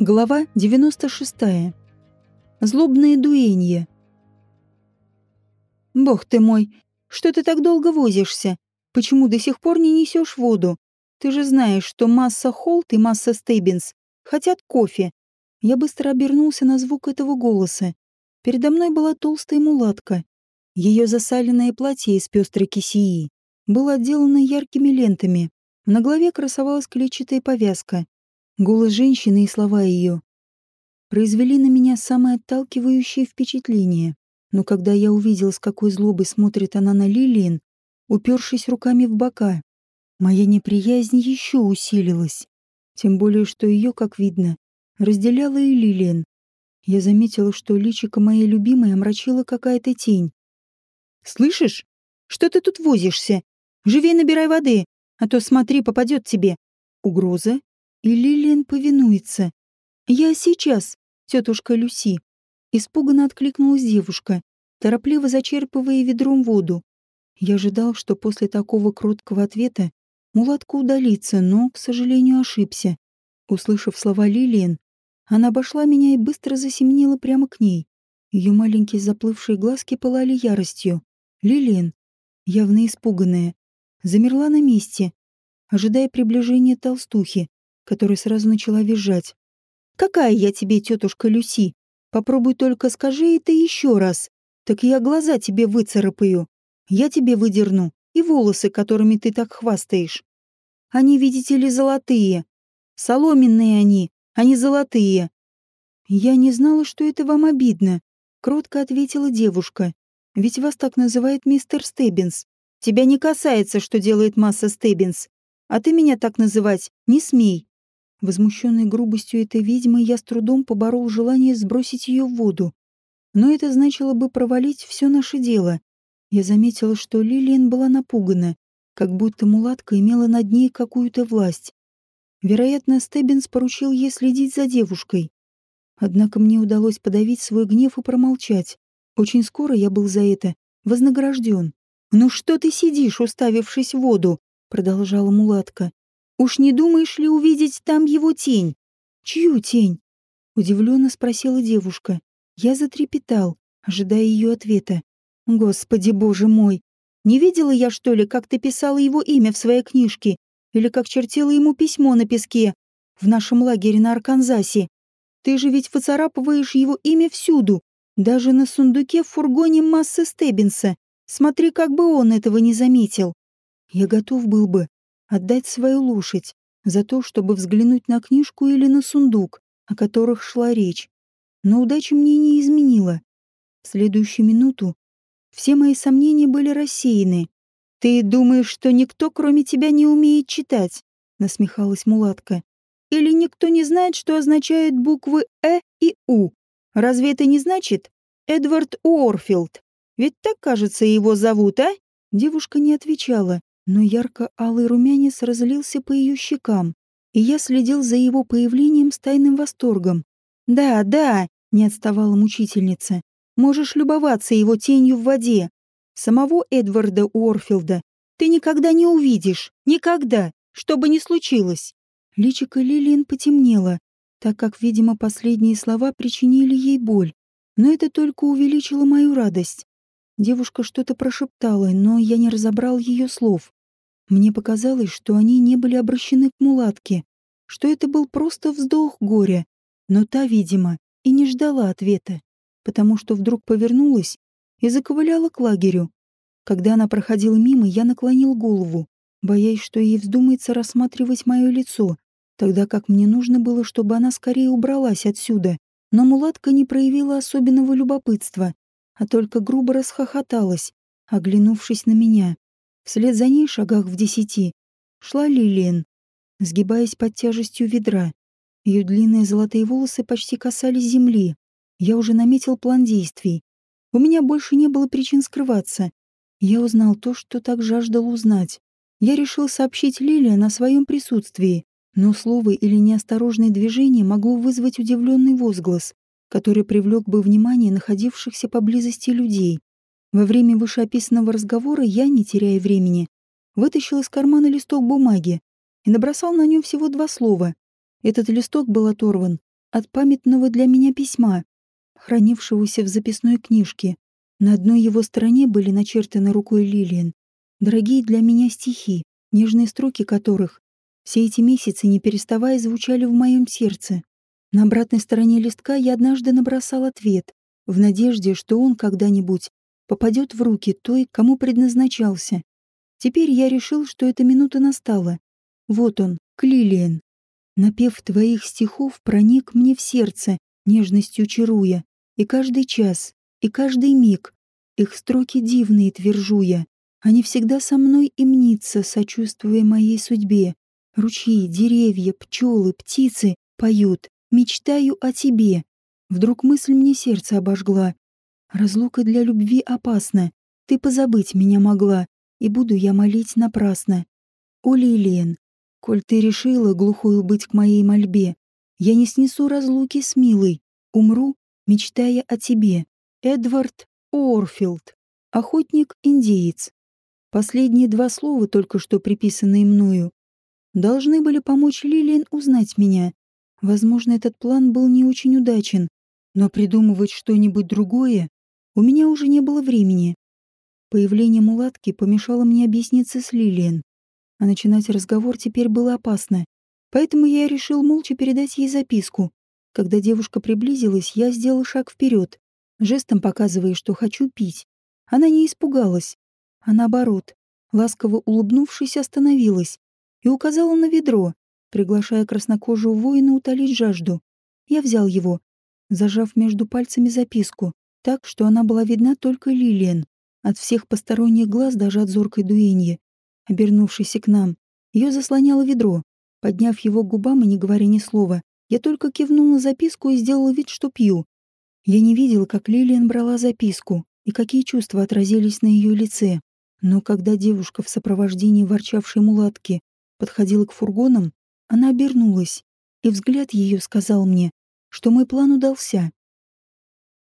Глава 96. Злобное дуэнье. «Бог ты мой, что ты так долго возишься? Почему до сих пор не несешь воду? Ты же знаешь, что масса Холт и масса Стейбинс хотят кофе». Я быстро обернулся на звук этого голоса. Передо мной была толстая мулатка. Ее засаленное платье из пестрой кисии было отделано яркими лентами. На голове красовалась клетчатая повязка. Голос женщины и слова ее произвели на меня самое отталкивающее впечатление. Но когда я увидел, с какой злобой смотрит она на Лилиен, упершись руками в бока, моя неприязнь еще усилилась. Тем более, что ее, как видно, разделяла и Лилиен. Я заметила, что личико моей любимой омрачила какая-то тень. «Слышишь? Что ты тут возишься? Живей набирай воды, а то, смотри, попадет тебе». Угроза и Лилиан повинуется. «Я сейчас, тетушка Люси!» Испуганно откликнулась девушка, торопливо зачерпывая ведром воду. Я ожидал, что после такого кроткого ответа мулатка удалится, но, к сожалению, ошибся. Услышав слова Лилиан, она обошла меня и быстро засеменила прямо к ней. Ее маленькие заплывшие глазки пылали яростью. Лилиан, явно испуганная, замерла на месте, ожидая приближения толстухи которая сразу начала визжать. «Какая я тебе, тетушка Люси? Попробуй только скажи это еще раз. Так я глаза тебе выцарапаю. Я тебе выдерну и волосы, которыми ты так хвастаешь. Они, видите ли, золотые. Соломенные они, а не золотые». «Я не знала, что это вам обидно», — кротко ответила девушка. «Ведь вас так называет мистер Стеббинс. Тебя не касается, что делает масса Стеббинс. А ты меня так называть не смей. Возмущенный грубостью этой ведьмы, я с трудом поборол желание сбросить ее в воду. Но это значило бы провалить все наше дело. Я заметила, что Лилиан была напугана, как будто мулатка имела над ней какую-то власть. Вероятно, Стеббинс поручил ей следить за девушкой. Однако мне удалось подавить свой гнев и промолчать. Очень скоро я был за это вознагражден. «Ну что ты сидишь, уставившись в воду?» — продолжала мулатка. Уж не думаешь ли увидеть там его тень? Чью тень? Удивленно спросила девушка. Я затрепетал, ожидая ее ответа. Господи боже мой! Не видела я, что ли, как ты писала его имя в своей книжке? Или как чертила ему письмо на песке в нашем лагере на Арканзасе? Ты же ведь выцарапываешь его имя всюду, даже на сундуке в фургоне массы Стеббинса. Смотри, как бы он этого не заметил. Я готов был бы отдать свою лошадь за то, чтобы взглянуть на книжку или на сундук, о которых шла речь. Но удача мне не изменила. В следующую минуту все мои сомнения были рассеяны. «Ты думаешь, что никто, кроме тебя, не умеет читать?» — насмехалась мулатка. «Или никто не знает, что означают буквы «э» и «у»? Разве это не значит Эдвард Уорфилд? Ведь так, кажется, его зовут, а?» Девушка не отвечала, но ярко-алый румянец разлился по ее щекам, и я следил за его появлением с тайным восторгом. «Да, да», — не отставала мучительница, — «можешь любоваться его тенью в воде. Самого Эдварда Уорфилда ты никогда не увидишь, никогда, что бы ни случилось». Личико Лилиан потемнело, так как, видимо, последние слова причинили ей боль. Но это только увеличило мою радость. Девушка что-то прошептала, но я не разобрал ее слов. Мне показалось, что они не были обращены к мулатке, что это был просто вздох горя, но та, видимо, и не ждала ответа, потому что вдруг повернулась и заковыляла к лагерю. Когда она проходила мимо, я наклонил голову, боясь, что ей вздумается рассматривать мое лицо, тогда как мне нужно было, чтобы она скорее убралась отсюда. Но мулатка не проявила особенного любопытства, а только грубо расхохоталась, оглянувшись на меня. Вслед за ней, шагах в десяти, шла Лилиан, сгибаясь под тяжестью ведра. Ее длинные золотые волосы почти касались земли. Я уже наметил план действий. У меня больше не было причин скрываться. Я узнал то, что так жаждал узнать. Я решил сообщить Лилиан о своем присутствии, но слово или неосторожное движение могло вызвать удивленный возглас, который привлек бы внимание находившихся поблизости людей. Во время вышеописанного разговора я, не теряя времени, вытащил из кармана листок бумаги и набросал на нем всего два слова. Этот листок был оторван от памятного для меня письма, хранившегося в записной книжке. На одной его стороне были начертаны рукой Лилиан дорогие для меня стихи, нежные строки которых все эти месяцы не переставая звучали в моем сердце. На обратной стороне листка я однажды набросал ответ, в надежде, что он когда-нибудь попадет в руки той, кому предназначался. Теперь я решил, что эта минута настала. Вот он, Клилиан. Напев твоих стихов проник мне в сердце, нежностью чаруя, и каждый час, и каждый миг, их строки дивные твержу я. Они всегда со мной и мнится, сочувствуя моей судьбе. Ручьи, деревья, пчелы, птицы поют. Мечтаю о тебе. Вдруг мысль мне сердце обожгла. Разлука для любви опасна. Ты позабыть меня могла, и буду я молить напрасно. О, Лилиен, коль ты решила глухою быть к моей мольбе, я не снесу разлуки с милой, умру, мечтая о тебе. Эдвард Орфилд, охотник-индеец. Последние два слова, только что приписанные мною, должны были помочь Лилиан узнать меня. Возможно, этот план был не очень удачен, но придумывать что-нибудь другое у меня уже не было времени. Появление мулатки помешало мне объясниться с Лилиан, а начинать разговор теперь было опасно. Поэтому я решил молча передать ей записку. Когда девушка приблизилась, я сделал шаг вперед, жестом показывая, что хочу пить. Она не испугалась, а наоборот, ласково улыбнувшись, остановилась и указала на ведро, приглашая краснокожего воина утолить жажду. Я взял его, зажав между пальцами записку, так, что она была видна только Лилиан. От всех посторонних глаз, даже от зоркой дуэньи, обернувшейся к нам, ее заслоняло ведро. Подняв его к губам и не говоря ни слова, я только кивнул на записку и сделал вид, что пью. Я не видел, как Лилиан брала записку и какие чувства отразились на ее лице. Но когда девушка в сопровождении ворчавшей мулатки подходила к фургонам, она обернулась, и взгляд ее сказал мне, что мой план удался.